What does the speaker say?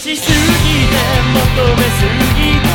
しすぎて求めすぎて